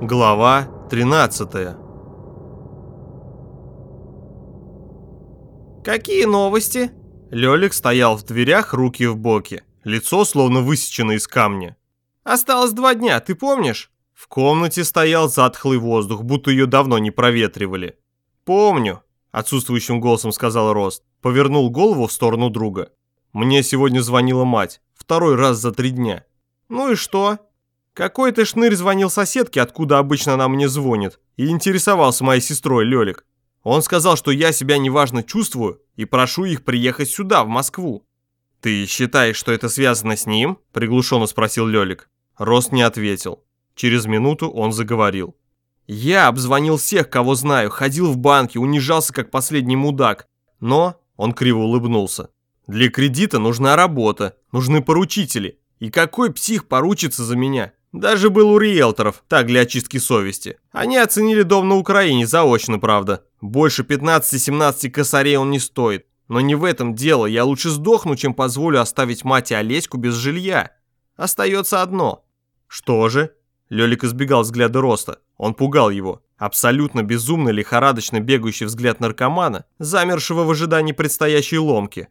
Глава 13 «Какие новости?» Лёлик стоял в дверях, руки в боки. Лицо словно высечено из камня. «Осталось два дня, ты помнишь?» В комнате стоял затхлый воздух, будто ее давно не проветривали. «Помню», — отсутствующим голосом сказал Рост. Повернул голову в сторону друга. «Мне сегодня звонила мать. Второй раз за три дня». «Ну и что?» Какой-то шнырь звонил соседке, откуда обычно она мне звонит, и интересовался моей сестрой Лёлик. Он сказал, что я себя неважно чувствую и прошу их приехать сюда, в Москву. «Ты считаешь, что это связано с ним?» – приглушенно спросил Лёлик. Рост не ответил. Через минуту он заговорил. «Я обзвонил всех, кого знаю, ходил в банки, унижался как последний мудак. Но...» – он криво улыбнулся. «Для кредита нужна работа, нужны поручители. И какой псих поручится за меня? Даже был у риэлторов, так для очистки совести. Они оценили дом на Украине заочно, правда. Больше 15-17 косарей он не стоит. Но не в этом дело, я лучше сдохну, чем позволю оставить мать и Олеську без жилья. Остается одно. Что же? Лёлик избегал взгляда роста. Он пугал его. Абсолютно безумно лихорадочно бегающий взгляд наркомана, замершего в ожидании предстоящей ломки.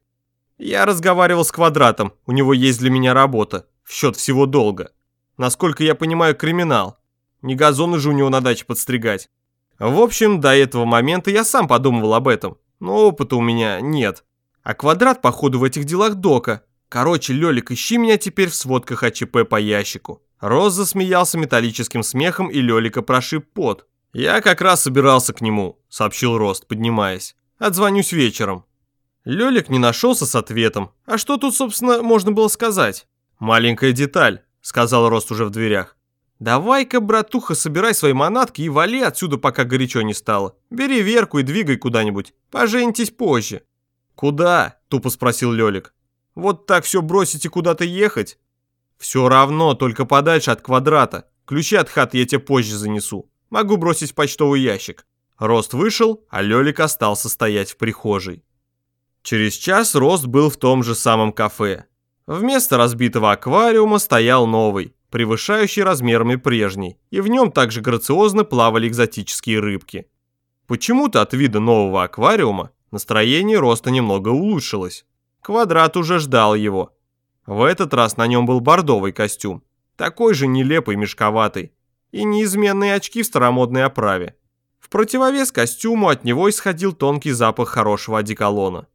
Я разговаривал с Квадратом, у него есть для меня работа, в счет всего долга. Насколько я понимаю, криминал. Не газоны же у него на даче подстригать. В общем, до этого момента я сам подумывал об этом, но опыта у меня нет. А квадрат, походу, в этих делах дока. Короче, Лёлик, ищи меня теперь в сводках АЧП по ящику. Роз засмеялся металлическим смехом, и Лёлика прошиб пот. «Я как раз собирался к нему», — сообщил Рост, поднимаясь. «Отзвонюсь вечером». Лёлик не нашелся с ответом. А что тут, собственно, можно было сказать? Маленькая деталь сказал Рост уже в дверях. «Давай-ка, братуха, собирай свои манатки и вали отсюда, пока горячо не стало. Бери Верку и двигай куда-нибудь. Поженитесь позже». «Куда?» – тупо спросил Лёлик. «Вот так все бросить и куда-то ехать?» «Все равно, только подальше от квадрата. Ключи от хаты я тебе позже занесу. Могу бросить в почтовый ящик». Рост вышел, а Лёлик остался стоять в прихожей. Через час Рост был в том же самом кафе. Вместо разбитого аквариума стоял новый, превышающий размерами прежний, и в нем также грациозно плавали экзотические рыбки. Почему-то от вида нового аквариума настроение роста немного улучшилось. Квадрат уже ждал его. В этот раз на нем был бордовый костюм, такой же нелепый, мешковатый, и неизменные очки в старомодной оправе. В противовес костюму от него исходил тонкий запах хорошего одеколона.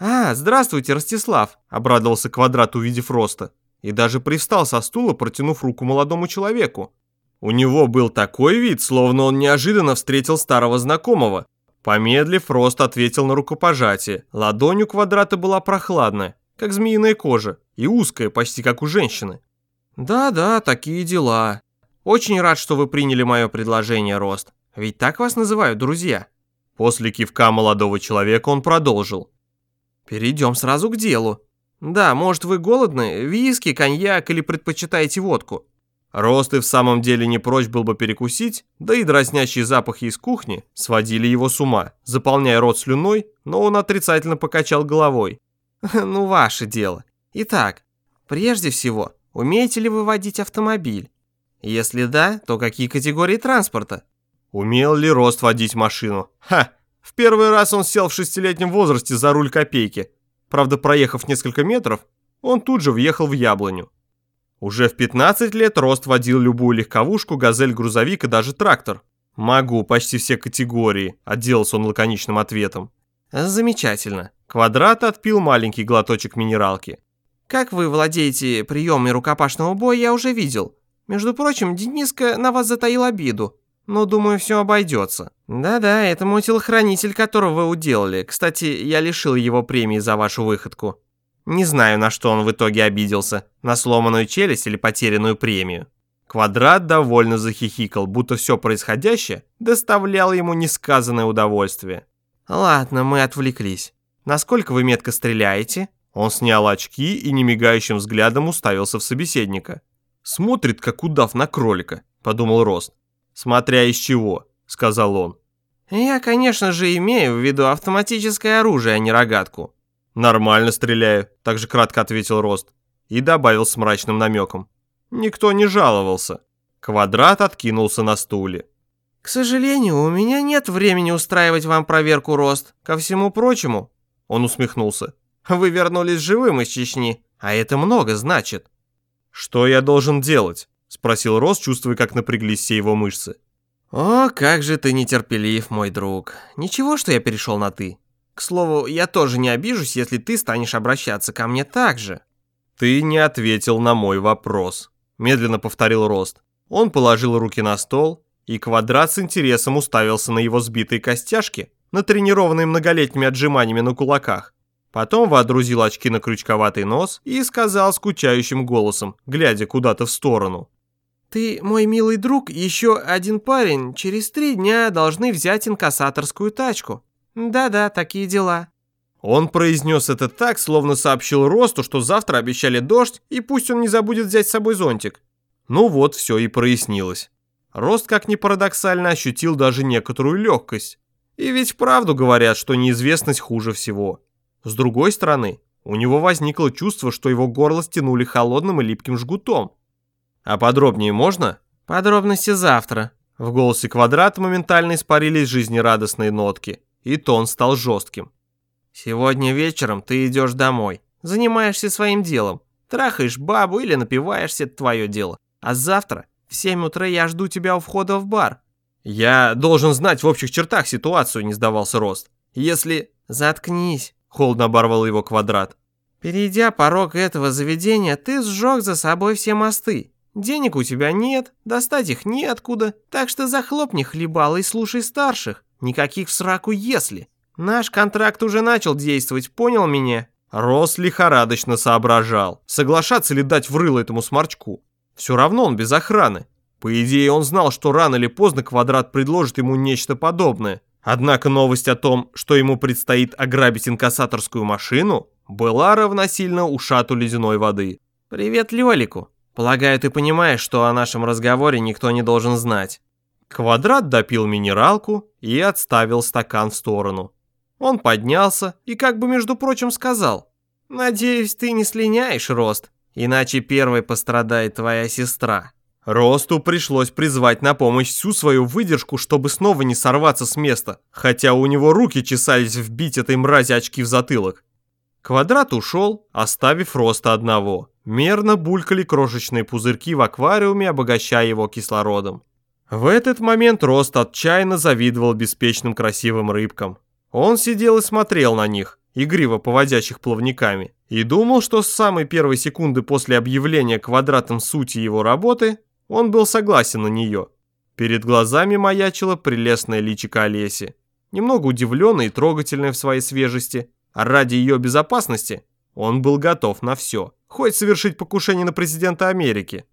«А, здравствуйте, Ростислав!» – обрадовался Квадрат, увидев Роста. И даже привстал со стула, протянув руку молодому человеку. У него был такой вид, словно он неожиданно встретил старого знакомого. Помедлив, Рост ответил на рукопожатие. Ладонь у Квадрата была прохладная, как змеиная кожа, и узкая, почти как у женщины. «Да-да, такие дела. Очень рад, что вы приняли мое предложение, Рост. Ведь так вас называют друзья». После кивка молодого человека он продолжил. Перейдем сразу к делу. Да, может вы голодны? Виски, коньяк или предпочитаете водку? Рост и в самом деле не прочь был бы перекусить, да и дразнящие запахи из кухни сводили его с ума, заполняя рот слюной, но он отрицательно покачал головой. «Ну, ваше дело. Итак, прежде всего, умеете ли вы водить автомобиль? Если да, то какие категории транспорта?» Умел ли Рост водить машину? Ха! В первый раз он сел в шестилетнем возрасте за руль копейки. Правда, проехав несколько метров, он тут же въехал в яблоню. Уже в 15 лет Рост водил любую легковушку, газель, грузовик и даже трактор. «Могу, почти все категории», – отделался он лаконичным ответом. «Замечательно». Квадрат отпил маленький глоточек минералки. «Как вы владеете приемами рукопашного боя, я уже видел. Между прочим, Дениска на вас затаил обиду но думаю, все обойдется. Да-да, это мой телохранитель, которого вы уделали. Кстати, я лишил его премии за вашу выходку. Не знаю, на что он в итоге обиделся, на сломанную челюсть или потерянную премию. Квадрат довольно захихикал, будто все происходящее доставляло ему несказанное удовольствие. «Ладно, мы отвлеклись. Насколько вы метко стреляете?» Он снял очки и немигающим взглядом уставился в собеседника. «Смотрит, как удав на кролика», — подумал Рост смотря из чего», — сказал он. «Я, конечно же, имею в виду автоматическое оружие, а не рогатку». «Нормально стреляю», — также кратко ответил Рост. И добавил с мрачным намеком. «Никто не жаловался». Квадрат откинулся на стуле. «К сожалению, у меня нет времени устраивать вам проверку рост. Ко всему прочему...» Он усмехнулся. «Вы вернулись живым из Чечни, а это много значит». «Что я должен делать?» Спросил Рост, чувствуя, как напряглись все его мышцы. «О, как же ты нетерпелив, мой друг. Ничего, что я перешел на «ты». К слову, я тоже не обижусь, если ты станешь обращаться ко мне так же». «Ты не ответил на мой вопрос», – медленно повторил Рост. Он положил руки на стол, и квадрат с интересом уставился на его сбитые костяшки, натренированные многолетними отжиманиями на кулаках. Потом водрузил очки на крючковатый нос и сказал скучающим голосом, глядя куда-то в сторону. «Ты, мой милый друг, еще один парень, через три дня должны взять инкассаторскую тачку. Да-да, такие дела». Он произнес это так, словно сообщил Росту, что завтра обещали дождь, и пусть он не забудет взять с собой зонтик. Ну вот, все и прояснилось. Рост, как ни парадоксально, ощутил даже некоторую легкость. И ведь вправду говорят, что неизвестность хуже всего. С другой стороны, у него возникло чувство, что его горло стянули холодным и липким жгутом. А подробнее можно? Подробности завтра. В голосе квадрата моментально испарились жизнерадостные нотки, и тон стал жестким. Сегодня вечером ты идешь домой, занимаешься своим делом, трахаешь бабу или напиваешься, это твое дело. А завтра в 7 утра я жду тебя у входа в бар. Я должен знать в общих чертах ситуацию, не сдавался Рост. Если... Заткнись, холодно оборвал его квадрат. Перейдя порог этого заведения, ты сжег за собой все мосты. Денег у тебя нет, достать их неоткуда, так что захлопни хлебало и слушай старших. Никаких в сраку если. Наш контракт уже начал действовать, понял меня?» Рос лихорадочно соображал, соглашаться ли дать в рыло этому сморчку. Все равно он без охраны. По идее, он знал, что рано или поздно Квадрат предложит ему нечто подобное. Однако новость о том, что ему предстоит ограбить инкассаторскую машину, была равносильна ушату ледяной воды. «Привет Лёлику», Полагаю, ты понимаешь, что о нашем разговоре никто не должен знать». Квадрат допил минералку и отставил стакан в сторону. Он поднялся и как бы между прочим сказал, «Надеюсь, ты не слиняешь, Рост, иначе первой пострадает твоя сестра». Росту пришлось призвать на помощь всю свою выдержку, чтобы снова не сорваться с места, хотя у него руки чесались вбить этой мрази очки в затылок. Квадрат ушел, оставив Роста одного. Мерно булькали крошечные пузырьки в аквариуме, обогащая его кислородом. В этот момент Рост отчаянно завидовал беспечным красивым рыбкам. Он сидел и смотрел на них, игриво поводящих плавниками, и думал, что с самой первой секунды после объявления квадратом сути его работы он был согласен на нее. Перед глазами маячила прелестная личико Олеси, немного удивленная и трогательная в своей свежести, а ради ее безопасности он был готов на все хоть совершить покушение на президента Америки.